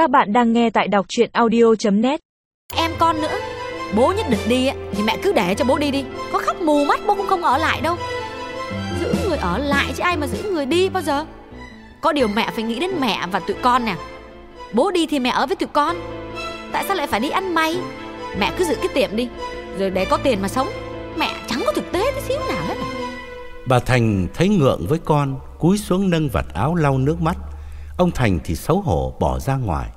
Các bạn đang nghe tại đọc chuyện audio.net Em con nữa. Bố nhất định đi thì mẹ cứ để cho bố đi đi. Có khóc mù mắt bố cũng không ở lại đâu. Giữ người ở lại chứ ai mà giữ người đi bao giờ? Có điều mẹ phải nghĩ đến mẹ và tụi con nè. Bố đi thì mẹ ở với tụi con. Tại sao lại phải đi ăn may? Mẹ cứ giữ cái tiệm đi Rồi để có tiền mà sống. Mẹ chẳng có thực tế tí xíu nào hết. Bà Thành thấy ngượng với con Cúi xuống nâng vạt áo lau nước mắt Ông Thành thì xấu hổ bỏ ra ngoài.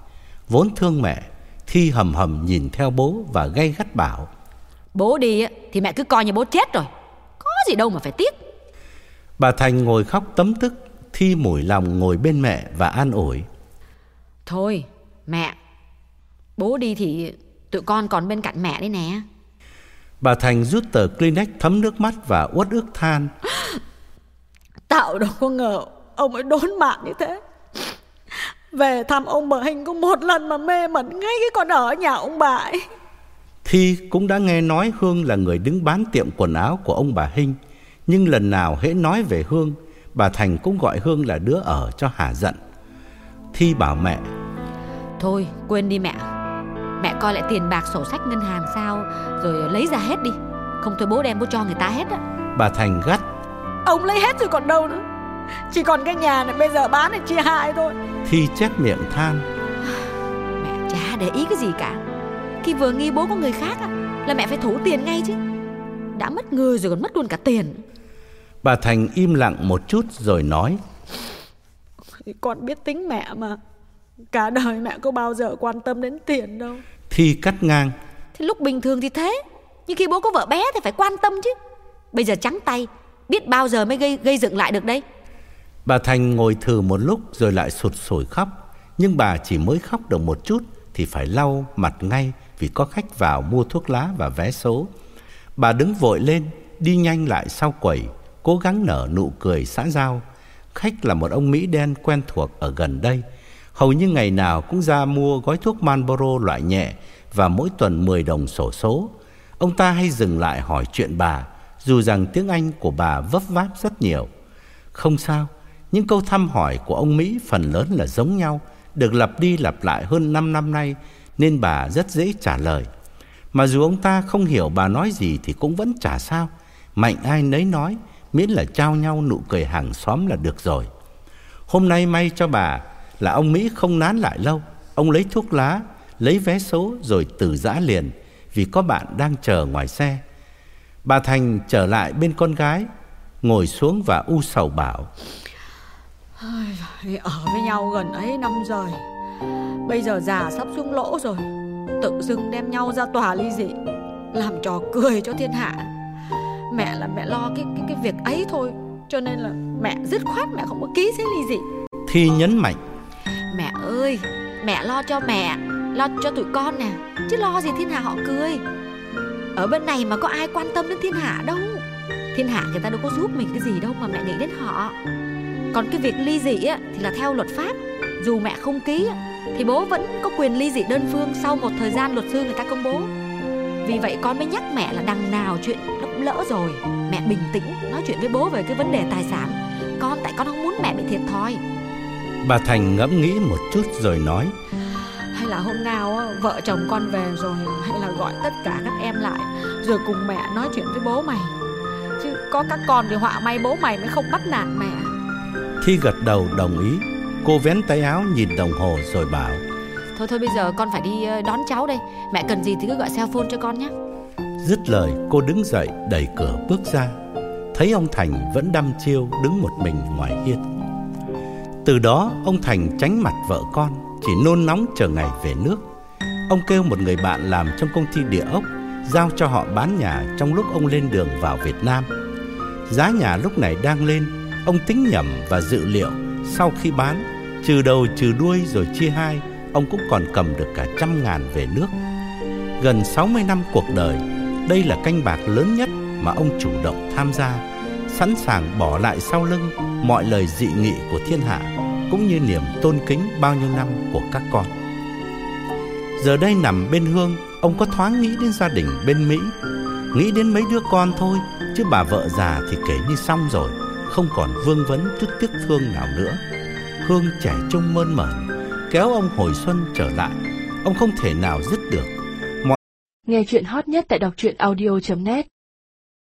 Vốn thương mẹ Thi hầm hầm nhìn theo bố và gay gắt bảo Bố đi thì mẹ cứ coi như bố chết rồi. Có gì đâu mà phải tiếc. Bà Thành ngồi khóc tấm tức Thi mủi lòng ngồi bên mẹ và an ủi Thôi mẹ Bố đi thì tụi con còn bên cạnh mẹ đấy nè. Bà Thành rút tờ Kleenex thấm nước mắt và uất ức than Tạo đâu có ngờ Ông ấy đốn mạng như thế Về thăm ông bà Hình có một lần mà mê mẩn ngay cái con ở nhà ông bà ấy. Thi cũng đã nghe nói Hương là người đứng bán tiệm quần áo của ông bà Hinh Nhưng lần nào hễ nói về Hương Bà Thành cũng gọi Hương là đứa ở cho hả giận. Thi bảo mẹ Thôi quên đi mẹ. Mẹ coi lại tiền bạc sổ sách ngân hàng sao Rồi lấy ra hết đi. Không thôi bố đem bố cho người ta hết á. Bà Thành gắt. Ông lấy hết rồi còn đâu nữa Chỉ còn cái nhà này bây giờ bán để chia hai thôi. Thi chép miệng than. Mẹ chả để ý cái gì cả. Khi vừa nghi bố có người khác á, Là mẹ phải thủ tiền ngay chứ. Đã mất người rồi còn mất luôn cả tiền. Bà Thành im lặng một chút rồi nói. Con biết tính mẹ mà. Cả đời mẹ có bao giờ quan tâm đến tiền đâu. Thi cắt ngang. Thì lúc bình thường thì thế. Nhưng khi bố có vợ bé thì phải quan tâm chứ. Bây giờ trắng tay Biết bao giờ mới gây gây dựng lại được đây Bà Thành ngồi thử một lúc rồi lại sụt sùi khóc. Nhưng bà chỉ mới khóc được một chút Thì phải lau mặt ngay Vì có khách vào mua thuốc lá và vé số. Bà đứng vội lên, Đi nhanh lại sau quầy, Cố gắng nở nụ cười xã giao. Khách là một ông Mỹ đen quen thuộc ở gần đây. Hầu như ngày nào cũng ra mua gói thuốc Marlboro loại nhẹ Và mỗi tuần 10 đồng sổ số. Ông ta hay dừng lại hỏi chuyện bà, Dù rằng tiếng Anh của bà vấp váp rất nhiều. Không sao những câu thăm hỏi của ông Mỹ phần lớn là giống nhau, Được lặp đi lặp lại hơn 5 năm nay, Nên bà rất dễ trả lời. Mà dù ông ta không hiểu bà nói gì Thì cũng vẫn chả sao. Mạnh ai nấy nói, Miễn là trao nhau nụ cười hàng xóm là được rồi. Hôm nay may cho bà là ông Mỹ không nán lại lâu. Ông lấy thuốc lá, Lấy vé số rồi từ giã liền, Vì có bạn đang chờ ngoài xe. Bà Thành trở lại bên con gái, Ngồi xuống và u sầu bảo ở với nhau gần ấy năm rồi. Bây giờ già sắp xuống lỗ rồi Tự dưng đem nhau ra tòa ly dị Làm trò cười cho thiên hạ. Mẹ là mẹ lo cái cái cái việc ấy thôi Cho nên là mẹ dứt khoát mẹ không có ký giấy ly dị. Thi nhấn mạnh. Mẹ ơi Mẹ lo cho mẹ Lo cho tụi con nè Chứ lo gì thiên hạ họ cười. Ở bên này mà có ai quan tâm đến thiên hạ đâu. Thiên hạ người ta đâu có giúp mình cái gì đâu Mà mẹ nghĩ đến họ Còn cái việc ly dị á, thì là theo luật pháp. Dù mẹ không ký Thì bố vẫn có quyền ly dị đơn phương Sau một thời gian luật sư người ta công bố. Vì vậy con mới nhắc mẹ là đằng nào chuyện nó cũng lỡ rồi. Mẹ bình tĩnh nói chuyện với bố về cái vấn đề tài sản. Con tại con không muốn mẹ bị thiệt thòi. Bà Thành ngẫm nghĩ một chút rồi nói. Hay là hôm nào vợ chồng con về rồi Hay là gọi tất cả các em lại Rồi cùng mẹ nói chuyện với bố mày. Chứ có các con thì họa may bố mày mới không bắt nạt mẹ Thi gật đầu đồng ý Cô vén tay áo nhìn đồng hồ rồi bảo Thôi thôi bây giờ con phải đi ờ, đón cháu đây. Mẹ cần gì thì cứ gọi cell phone cho con nhé. Dứt lời cô đứng dậy đẩy cửa bước ra. Thấy ông Thành vẫn đăm chiêu đứng một mình ngoài hiên. Từ đó ông Thành tránh mặt vợ con Chỉ nôn nóng chờ ngày về nước. Ông kêu một người bạn làm trong công ty địa ốc Giao cho họ bán nhà trong lúc ông lên đường vào Việt Nam. Giá nhà lúc này đang lên Ông tính nhẩm và dự liệu Sau khi bán, Trừ đầu trừ đuôi rồi chia hai, Ông cũng còn cầm được cả trăm ngàn về nước. Gần 60 năm cuộc đời, Đây là canh bạc lớn nhất mà ông chủ động tham gia, Sẵn sàng bỏ lại sau lưng mọi lời dị nghị của thiên hạ Cũng như niềm tôn kính bao nhiêu năm của các con. Giờ đây nằm bên Hương, Ông có thoáng nghĩ đến gia đình bên Mỹ. Nghĩ đến mấy đứa con thôi, Chứ bà vợ già thì kể như xong rồi. Không còn vương vấn chút tiếc thương nào nữa Hương trẻ trung mơn mởn, kéo ông hồi xuân trở lại. Ông không thể nào dứt được. Nghe chuyện hot nhất tại đọc truyện audio.net